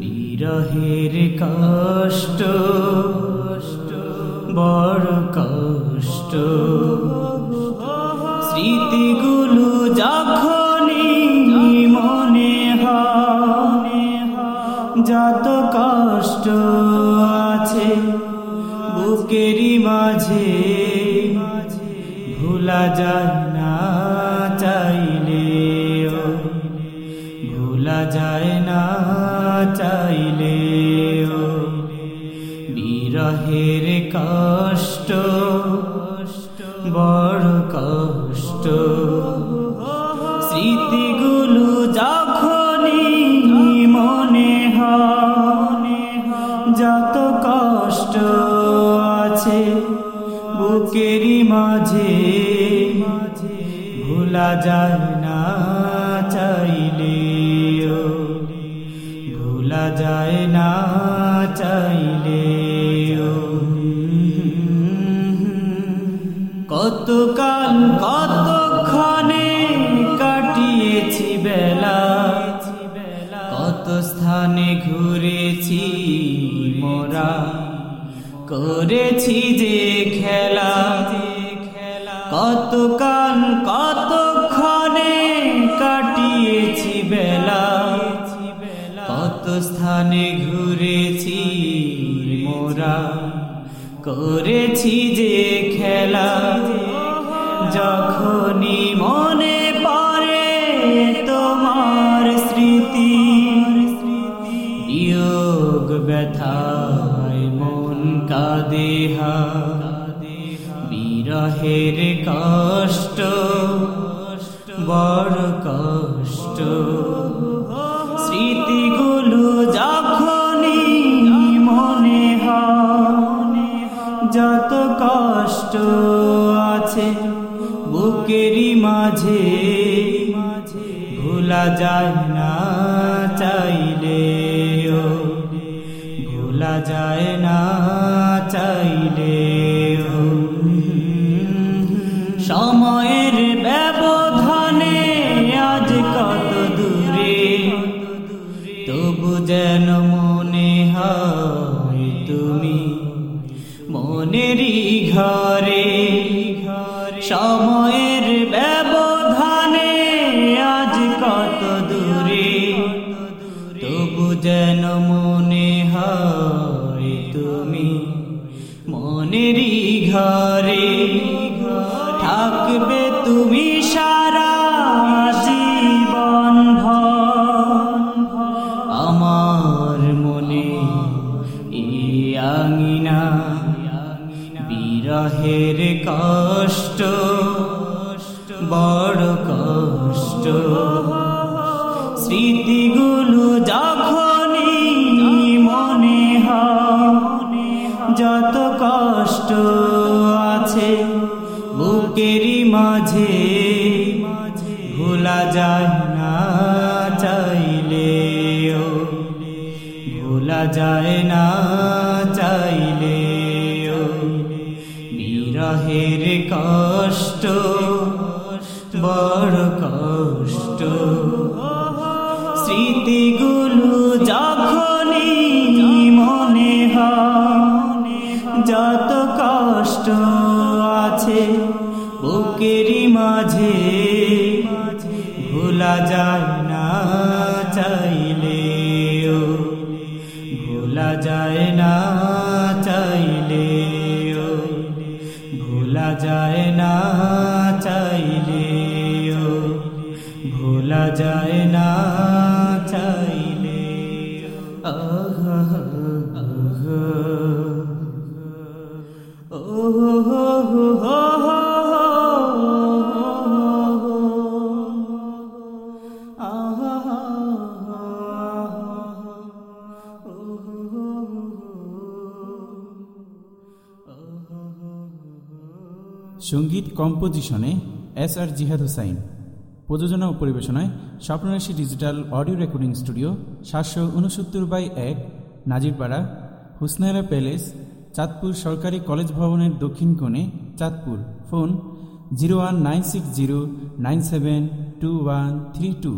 বিরহের কষ্ট বড় কষ্ট। স্মৃতিগুলো যখনই মনে হয় যত কষ্ট আছে, বুকেরই মাঝে ভোলা যায় না চাইলে ভোলা যায় না চাইলে বিরহের কষ্ট বুকেরই মাঝে ভোলা যায় না চাইলে ভোলা যায় না চাইলে কতকাল কতক্ষণে কাটিয়েছি বেলা, কত স্থানে ঘুরেছি মোরা, করেছি যে খেলা। কতকাল কতক্ষণে কাটিয়েছি বেলা। কত স্থানে ঘুরেছি মোরা। করেছি যে খেলা। যখনই মনে পড়ে তোমার স্মৃতি, বিয়োগ ব্যথায় মন কাদেহা বিরহের কষ্ট, বড় কষ্ট। স্মৃতিগুলো যখনই মনে হয়, যত কষ্ট আছে বুকেরই মাঝে, ভোলা যায় না চাইলে ভোলা যায় না ঘরে সময়ের ব্যবধানে আজ কত দূরে তবু যেন মনে হয় তুমি মনেরই ঘরে। বিরহের কষ্ট, বড় কষ্ট। স্মৃতিগুলো যখনই মনে যত কষ্ট আছে বুকেরই মাঝে, ভোলা যায় না চাইলে ভোলা যায় না বিরহের কষ্ট বড় কষ্ট। স্মৃতিগুলো যখনই মনে হয় যত কষ্ট সংগীত কম্পোজিশনে এস আর জিহাদ হুসাইন। প্রযোজনা ও পরিবেশনায় Swapnorashi digital audio recording studio সাতশো উনসত্তর বাই এক, নাজিরপাড়া, হুসনাইরা প্যালেস, চাঁদপুর সরকারি কলেজ ভবনের দক্ষিণ কোণে Chandpur. Phone zero one nine six zero nine seven two one three two.